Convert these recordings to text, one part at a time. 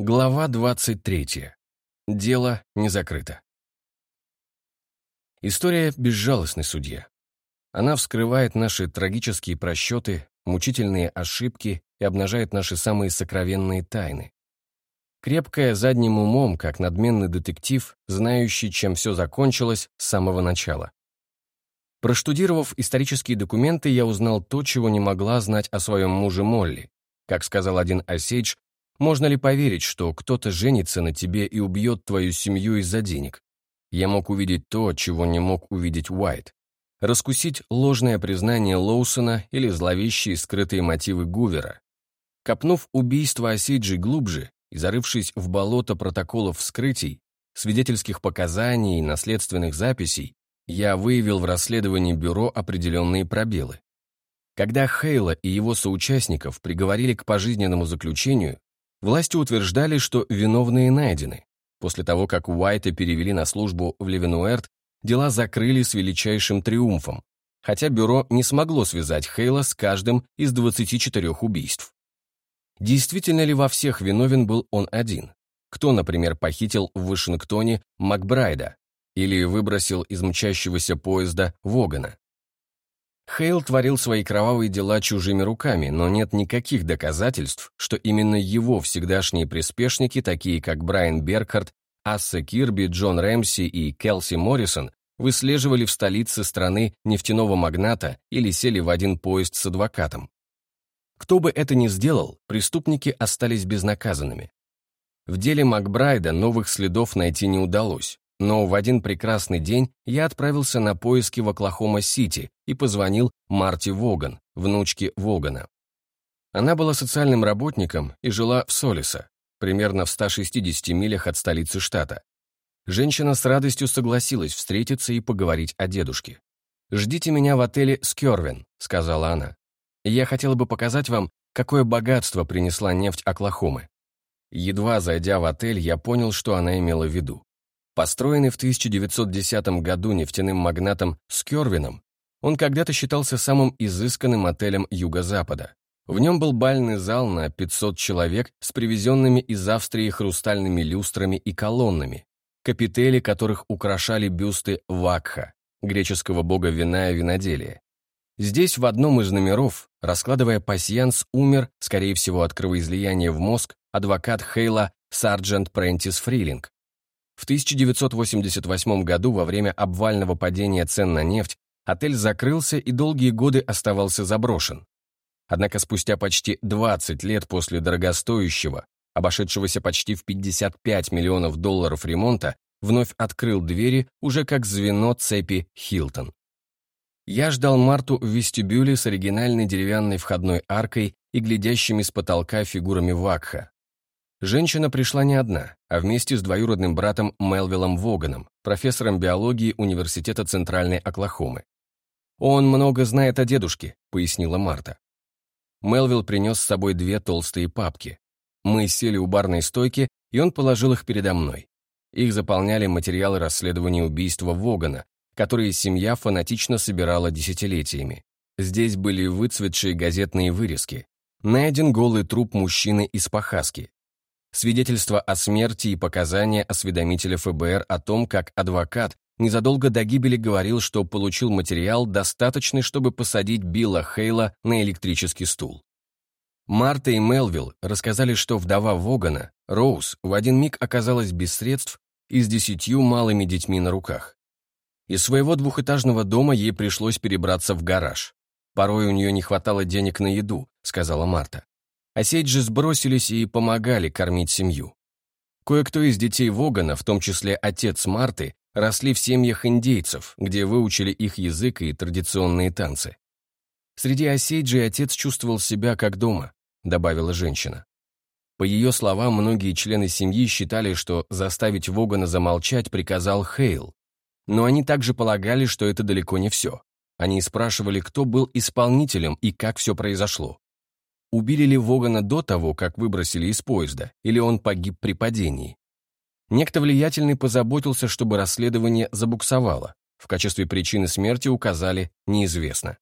Глава 23. Дело не закрыто. История безжалостный судья. Она вскрывает наши трагические просчеты, мучительные ошибки и обнажает наши самые сокровенные тайны. Крепкая задним умом, как надменный детектив, знающий, чем все закончилось с самого начала. Проштудировав исторические документы, я узнал то, чего не могла знать о своем муже Молли. Как сказал один Осейдж, можно ли поверить, что кто-то женится на тебе и убьет твою семью из-за денег? Я мог увидеть то, чего не мог увидеть Уайт. Раскусить ложное признание Лоусона или зловещие скрытые мотивы Гувера. Копнув убийство Осейджи глубже и зарывшись в болото протоколов вскрытий, свидетельских показаний и наследственных записей, я выявил в расследовании бюро определенные пробелы. Когда Хейла и его соучастников приговорили к пожизненному заключению, Власти утверждали, что виновные найдены. После того, как Уайта перевели на службу в Левенуэрт, дела закрыли с величайшим триумфом, хотя бюро не смогло связать Хейла с каждым из 24 убийств. Действительно ли во всех виновен был он один? Кто, например, похитил в Вашингтоне Макбрайда или выбросил из мчащегося поезда Вогана? Хейл творил свои кровавые дела чужими руками, но нет никаких доказательств, что именно его всегдашние приспешники, такие как Брайан Беркхарт, Асса Кирби, Джон Рэмси и Келси Моррисон, выслеживали в столице страны нефтяного магната или сели в один поезд с адвокатом. Кто бы это ни сделал, преступники остались безнаказанными. В деле Макбрайда новых следов найти не удалось, но в один прекрасный день я отправился на поиски в Оклахома-Сити и позвонил Марти Воган, внучке Вогана. Она была социальным работником и жила в Солиса, примерно в 160 милях от столицы штата. Женщина с радостью согласилась встретиться и поговорить о дедушке. «Ждите меня в отеле «Скервин», — сказала она. «Я хотела бы показать вам, какое богатство принесла нефть Оклахомы». Едва зайдя в отель, я понял, что она имела в виду. Построенный в 1910 году нефтяным магнатом Скервином, он когда-то считался самым изысканным отелем Юго-Запада. В нем был бальный зал на 500 человек с привезенными из Австрии хрустальными люстрами и колоннами, капители которых украшали бюсты Вакха, греческого бога вина и виноделия. Здесь в одном из номеров, раскладывая пасьянс, умер, скорее всего от кровоизлияния в мозг, адвокат Хейла Сарджент Прентис Фрилинг, в 1988 году во время обвального падения цен на нефть отель закрылся и долгие годы оставался заброшен. Однако спустя почти 20 лет после дорогостоящего, обошедшегося почти в 55 миллионов долларов ремонта, вновь открыл двери уже как звено цепи Хилтон. Я ждал Марту в вестибюле с оригинальной деревянной входной аркой и глядящими с потолка фигурами Вакха, Женщина пришла не одна, а вместе с двоюродным братом Мелвиллом Воганом, профессором биологии Университета Центральной Оклахомы. «Он много знает о дедушке», — пояснила Марта. Мелвилл принес с собой две толстые папки. Мы сели у барной стойки, и он положил их передо мной. Их заполняли материалы расследования убийства Вогана, которые семья фанатично собирала десятилетиями. Здесь были выцветшие газетные вырезки. Найден голый труп мужчины из Пахаски, свидетельство о смерти и показания осведомителя ФБР о том, как адвокат незадолго до гибели говорил, что получил материал, достаточный, чтобы посадить Билла Хейла на электрический стул. Марта и Мелвилл рассказали, что вдова Вогана, Роуз, в один миг оказалась без средств и с десятью малыми детьми на руках. Из своего двухэтажного дома ей пришлось перебраться в гараж. Порой у нее не хватало денег на еду, сказала Марта. Осейджи сбросились и помогали кормить семью. Кое-кто из детей Вогана, в том числе отец Марты, росли в семьях индейцев, где выучили их язык и традиционные танцы. Среди осейджей отец чувствовал себя как дома, добавила женщина. По ее словам, многие члены семьи считали, что заставить Вогана замолчать приказал Хейл. Но они также полагали, что это далеко не все. Они спрашивали, кто был исполнителем и как все произошло. Убили ли Вогана до того, как выбросили из поезда, или он погиб при падении? Некто влиятельный позаботился, чтобы расследование забуксовало. В качестве причины смерти указали «неизвестно».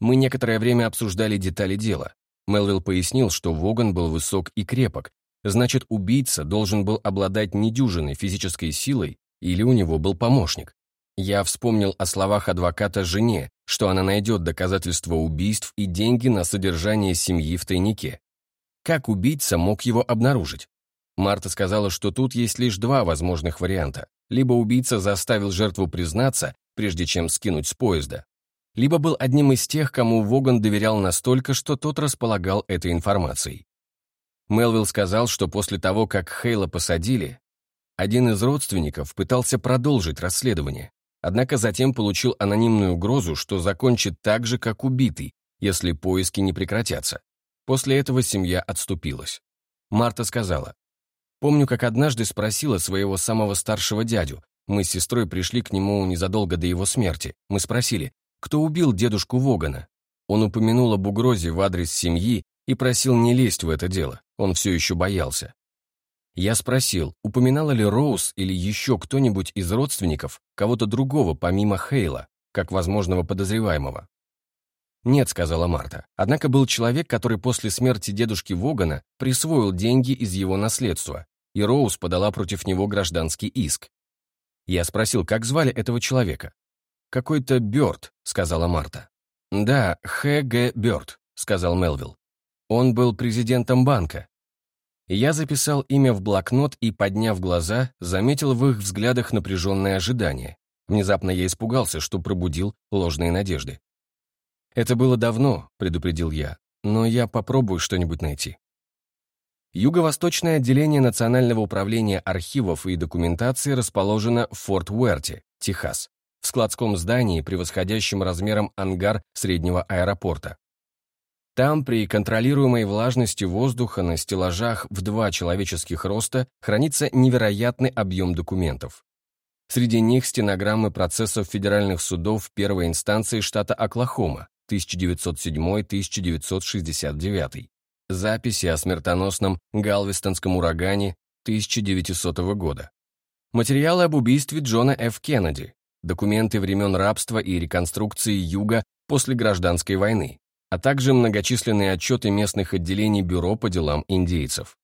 Мы некоторое время обсуждали детали дела. Мелвилл пояснил, что Воган был высок и крепок, значит убийца должен был обладать недюжиной физической силой или у него был помощник. Я вспомнил о словах адвоката жене, что она найдет доказательства убийств и деньги на содержание семьи в тайнике. Как убийца мог его обнаружить? Марта сказала, что тут есть лишь два возможных варианта. Либо убийца заставил жертву признаться, прежде чем скинуть с поезда, либо был одним из тех, кому Воган доверял настолько, что тот располагал этой информацией. Мелвилл сказал, что после того, как Хейла посадили, один из родственников пытался продолжить расследование, однако затем получил анонимную угрозу, что закончит так же, как убитый, если поиски не прекратятся. После этого семья отступилась. Марта сказала, «Помню, как однажды спросила своего самого старшего дядю, мы с сестрой пришли к нему незадолго до его смерти. Мы спросили, кто убил дедушку Вогана. Он упомянул об угрозе в адрес семьи и просил не лезть в это дело, он все еще боялся. Я спросил, упоминала ли Роуз или еще кто-нибудь из родственников кого-то другого помимо Хейла, как возможного подозреваемого. «Нет», — сказала Марта. «Однако был человек, который после смерти дедушки Вогана присвоил деньги из его наследства, и Роуз подала против него гражданский иск. Я спросил, как звали этого человека. «Какой-то Бёрд», — сказала Марта. «Да, Х.Г. Бёрд», — сказал Мелвилл. «Он был президентом банка». Я записал имя в блокнот и, подняв глаза, заметил в их взглядах напряженное ожидание. Внезапно я испугался, что пробудил ложные надежды. «Это было давно», — предупредил я, «но я попробую что-нибудь найти». Юго-восточное отделение Национального управления архивов и документации расположено в Форт Уэрте, Техас в складском здании, превосходящем размером ангар среднего аэропорта. Там, при контролируемой влажности воздуха на стеллажах в два человеческих роста, хранится невероятный объем документов. Среди них стенограммы процессов федеральных судов первой инстанции штата Оклахома 1907-1969, записи о смертоносном Галвестонском урагане 1900 года, материалы об убийстве Джона Ф. Кеннеди документы времен рабства и реконструкции Юга после гражданской войны, а также многочисленные отчеты местных отделений Бюро по делам индейцев.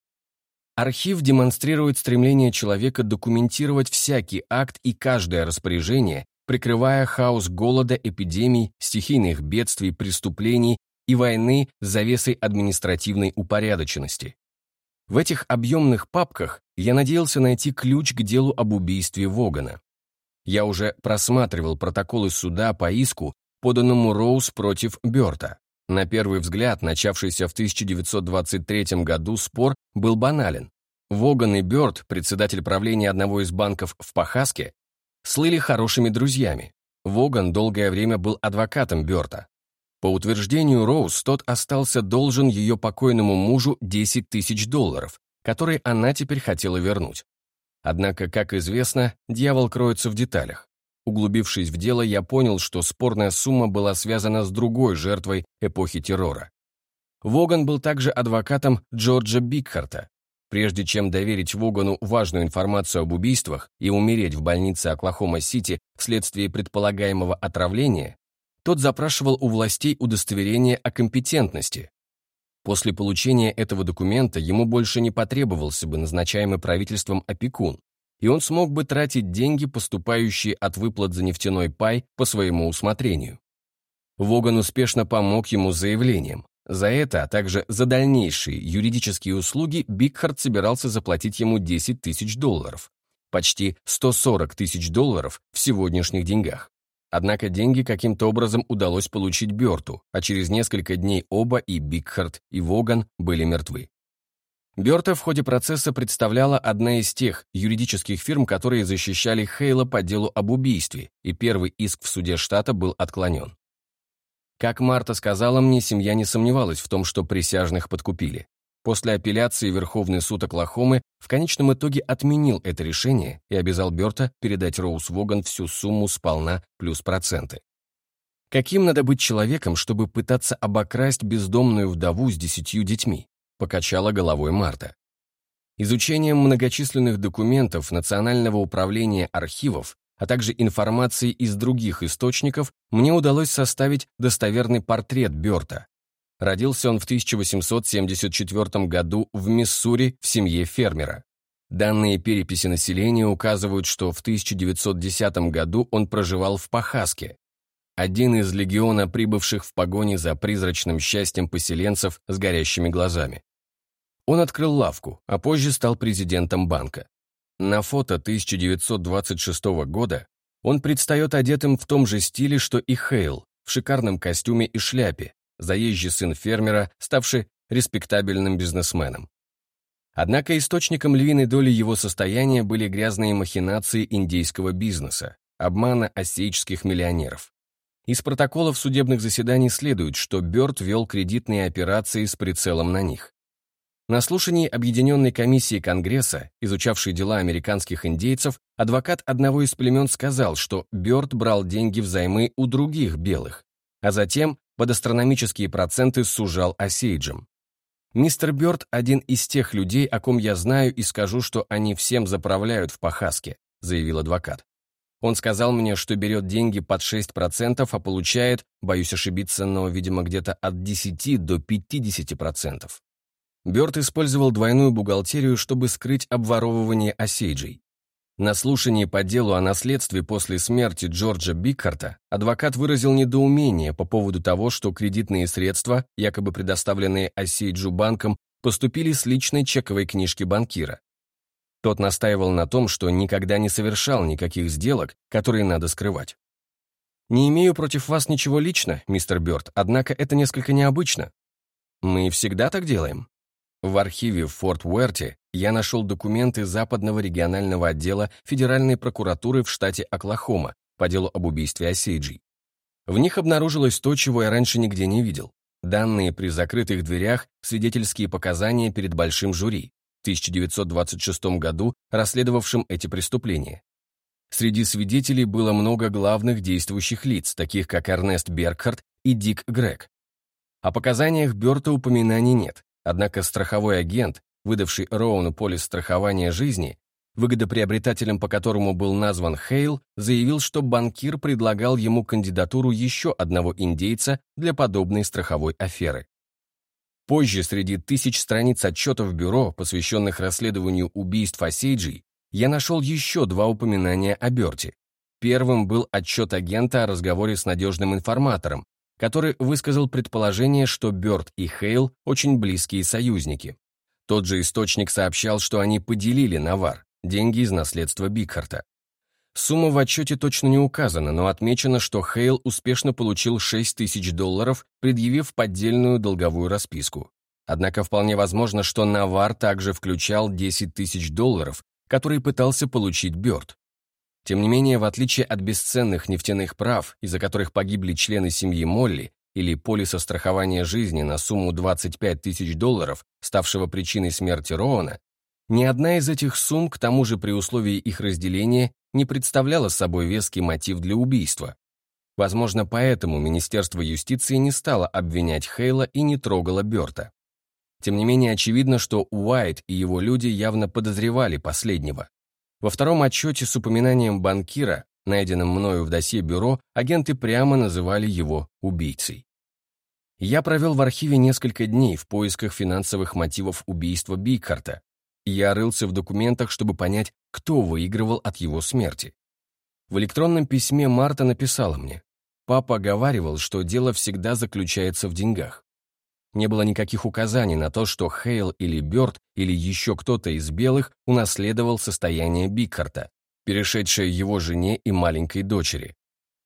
Архив демонстрирует стремление человека документировать всякий акт и каждое распоряжение, прикрывая хаос голода, эпидемий, стихийных бедствий, преступлений и войны с завесой административной упорядоченности. В этих объемных папках я надеялся найти ключ к делу об убийстве Вогана. Я уже просматривал протоколы суда по иску, поданному Роуз против Бёрта. На первый взгляд, начавшийся в 1923 году спор был банален. Воган и Бёрд, председатель правления одного из банков в Пахаске, слыли хорошими друзьями. Воган долгое время был адвокатом Бёрта. По утверждению Роуз, тот остался должен ее покойному мужу 10 тысяч долларов, которые она теперь хотела вернуть. Однако, как известно, дьявол кроется в деталях. Углубившись в дело, я понял, что спорная сумма была связана с другой жертвой эпохи террора. Воган был также адвокатом Джорджа Бигхарта. Прежде чем доверить Вогану важную информацию об убийствах и умереть в больнице Оклахома-Сити вследствие предполагаемого отравления, тот запрашивал у властей удостоверение о компетентности, После получения этого документа ему больше не потребовался бы назначаемый правительством опекун, и он смог бы тратить деньги, поступающие от выплат за нефтяной пай, по своему усмотрению. Воган успешно помог ему заявлением. За это, а также за дальнейшие юридические услуги Бигхард собирался заплатить ему 10 тысяч долларов, почти 140 тысяч долларов в сегодняшних деньгах. Однако деньги каким-то образом удалось получить Бёрту, а через несколько дней оба, и Бигхард, и Воган, были мертвы. Бёрта в ходе процесса представляла одна из тех юридических фирм, которые защищали Хейла по делу об убийстве, и первый иск в суде штата был отклонен. Как Марта сказала мне, семья не сомневалась в том, что присяжных подкупили. После апелляции Верховный суд Оклахомы в конечном итоге отменил это решение и обязал Бёрта передать Роуз Воган всю сумму сполна плюс проценты. Каким надо быть человеком, чтобы пытаться обокрасть бездомную вдову с десятью детьми? Покачала головой Марта. Изучением многочисленных документов Национального управления архивов, а также информации из других источников, мне удалось составить достоверный портрет Бёрта, Родился он в 1874 году в Миссури в семье фермера. Данные переписи населения указывают, что в 1910 году он проживал в Пахаске, один из легиона прибывших в погоне за призрачным счастьем поселенцев с горящими глазами. Он открыл лавку, а позже стал президентом банка. На фото 1926 года он предстает одетым в том же стиле, что и Хейл, в шикарном костюме и шляпе, заезжий сын фермера, ставший респектабельным бизнесменом. Однако источником львиной доли его состояния были грязные махинации индейского бизнеса, обмана осейческих миллионеров. Из протоколов судебных заседаний следует, что Бёрд вел кредитные операции с прицелом на них. На слушании Объединенной комиссии Конгресса, изучавшей дела американских индейцев, адвокат одного из племен сказал, что Бёрд брал деньги взаймы у других белых, а затем под астрономические проценты сужал осейджем. Мистер Бёрд – один из тех людей, о ком я знаю и скажу, что они всем заправляют в Пахаске, заявил адвокат. Он сказал мне, что берет деньги под 6%, а получает, боюсь ошибиться, но, видимо, где-то от 10 до 50%. Бёрд использовал двойную бухгалтерию, чтобы скрыть обворовывание осейджей. На слушании по делу о наследстве после смерти Джорджа Бикхарта адвокат выразил недоумение по поводу того, что кредитные средства, якобы предоставленные Осейджу банком, поступили с личной чековой книжки банкира. Тот настаивал на том, что никогда не совершал никаких сделок, которые надо скрывать. «Не имею против вас ничего лично, мистер Бёрд, однако это несколько необычно. Мы всегда так делаем?» В архиве в Форт Уэрте я нашел документы Западного регионального отдела Федеральной прокуратуры в штате Оклахома по делу об убийстве Осейджи. В них обнаружилось то, чего я раньше нигде не видел. Данные при закрытых дверях, свидетельские показания перед большим жюри, в 1926 году расследовавшим эти преступления. Среди свидетелей было много главных действующих лиц, таких как Эрнест Бергхард и Дик Грег. О показаниях Бёрта упоминаний нет, Однако страховой агент, выдавший Роуну полис страхования жизни, выгодоприобретателем по которому был назван Хейл, заявил, что банкир предлагал ему кандидатуру еще одного индейца для подобной страховой аферы. Позже среди тысяч страниц отчетов бюро, посвященных расследованию убийств Осейджей, я нашел еще два упоминания о Берте. Первым был отчет агента о разговоре с надежным информатором, который высказал предположение, что Бёрд и Хейл очень близкие союзники. Тот же источник сообщал, что они поделили навар, деньги из наследства Бикхарта. Сумма в отчете точно не указана, но отмечено, что Хейл успешно получил 6 тысяч долларов, предъявив поддельную долговую расписку. Однако вполне возможно, что навар также включал 10 тысяч долларов, которые пытался получить Бёрд. Тем не менее, в отличие от бесценных нефтяных прав, из-за которых погибли члены семьи Молли, или полиса страхования жизни на сумму 25 тысяч долларов, ставшего причиной смерти Роуна, ни одна из этих сумм, к тому же при условии их разделения, не представляла собой веский мотив для убийства. Возможно, поэтому Министерство юстиции не стало обвинять Хейла и не трогало Бёрта. Тем не менее, очевидно, что Уайт и его люди явно подозревали последнего. Во втором отчете с упоминанием банкира, найденном мною в досье бюро, агенты прямо называли его убийцей. Я провел в архиве несколько дней в поисках финансовых мотивов убийства Бикхарта. Я рылся в документах, чтобы понять, кто выигрывал от его смерти. В электронном письме Марта написала мне, «Папа говаривал, что дело всегда заключается в деньгах. Не было никаких указаний на то, что Хейл или Бёрд или еще кто-то из белых унаследовал состояние Бикхарта, перешедшее его жене и маленькой дочери.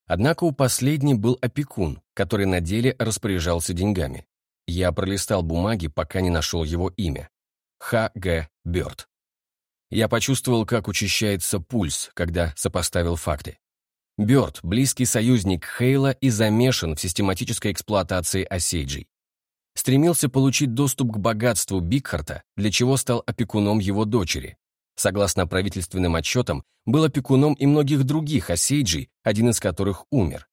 Однако у последней был опекун, который на деле распоряжался деньгами. Я пролистал бумаги, пока не нашел его имя. Х. Г. Бёрд. Я почувствовал, как учащается пульс, когда сопоставил факты. Бёрд – близкий союзник Хейла и замешан в систематической эксплуатации осейджей стремился получить доступ к богатству Бигхарта, для чего стал опекуном его дочери. Согласно правительственным отчетам, был опекуном и многих других осейджей, один из которых умер.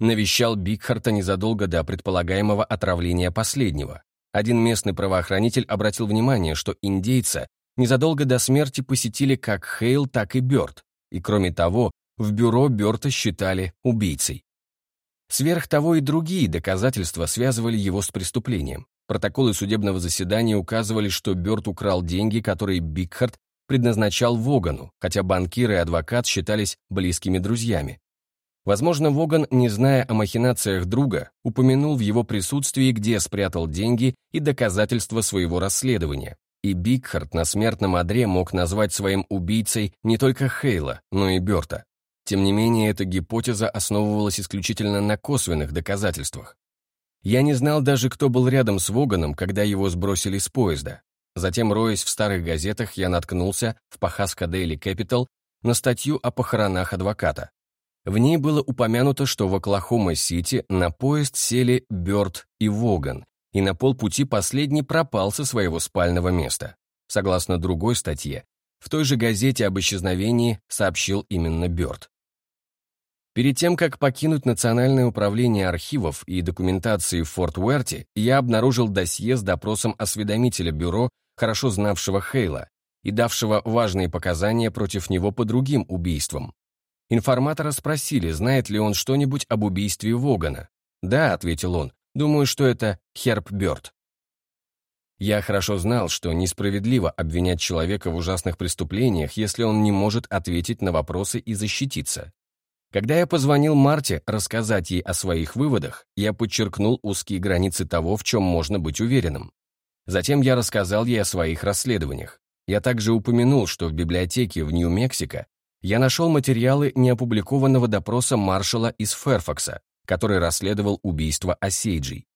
Навещал Бигхарта незадолго до предполагаемого отравления последнего. Один местный правоохранитель обратил внимание, что индейца незадолго до смерти посетили как Хейл, так и Бёрд, и кроме того, в бюро Бёрта считали убийцей. Сверх того и другие доказательства связывали его с преступлением. Протоколы судебного заседания указывали, что Бёрт украл деньги, которые Бигхард предназначал Вогану, хотя банкир и адвокат считались близкими друзьями. Возможно, Воган, не зная о махинациях друга, упомянул в его присутствии, где спрятал деньги и доказательства своего расследования. И Бигхард на смертном одре мог назвать своим убийцей не только Хейла, но и Бёрта. Тем не менее, эта гипотеза основывалась исключительно на косвенных доказательствах. Я не знал даже, кто был рядом с Воганом, когда его сбросили с поезда. Затем, роясь в старых газетах, я наткнулся в Пахаска Daily Capital на статью о похоронах адвоката. В ней было упомянуто, что в Оклахома-Сити на поезд сели Бёрд и Воган, и на полпути последний пропал со своего спального места. Согласно другой статье, в той же газете об исчезновении сообщил именно Бёрд. Перед тем, как покинуть Национальное управление архивов и документации в Форт Уэрти, я обнаружил досье с допросом осведомителя бюро, хорошо знавшего Хейла и давшего важные показания против него по другим убийствам. Информатора спросили, знает ли он что-нибудь об убийстве Вогана. «Да», — ответил он, — «думаю, что это Херб Бёрд». Я хорошо знал, что несправедливо обвинять человека в ужасных преступлениях, если он не может ответить на вопросы и защититься. Когда я позвонил Марте рассказать ей о своих выводах, я подчеркнул узкие границы того, в чем можно быть уверенным. Затем я рассказал ей о своих расследованиях. Я также упомянул, что в библиотеке в Нью-Мексико я нашел материалы неопубликованного допроса маршала из Ферфакса, который расследовал убийство Осейджей.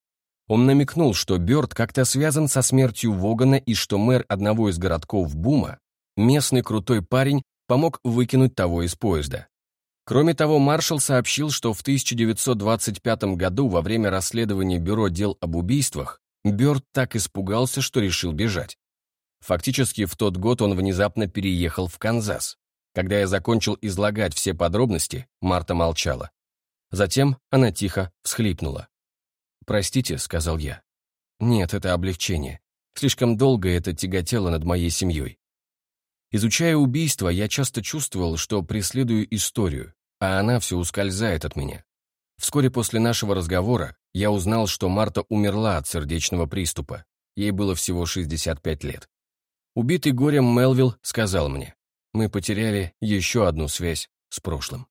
Он намекнул, что Бёрд как-то связан со смертью Вогана и что мэр одного из городков Бума, местный крутой парень, помог выкинуть того из поезда. Кроме того, маршал сообщил, что в 1925 году во время расследования Бюро дел об убийствах Бёрд так испугался, что решил бежать. Фактически в тот год он внезапно переехал в Канзас. Когда я закончил излагать все подробности, Марта молчала. Затем она тихо всхлипнула. «Простите», — сказал я. «Нет, это облегчение. Слишком долго это тяготело над моей семьей. Изучая убийство, я часто чувствовал, что преследую историю, а она все ускользает от меня. Вскоре после нашего разговора я узнал, что Марта умерла от сердечного приступа. Ей было всего 65 лет. Убитый горем Мелвилл сказал мне, мы потеряли еще одну связь с прошлым.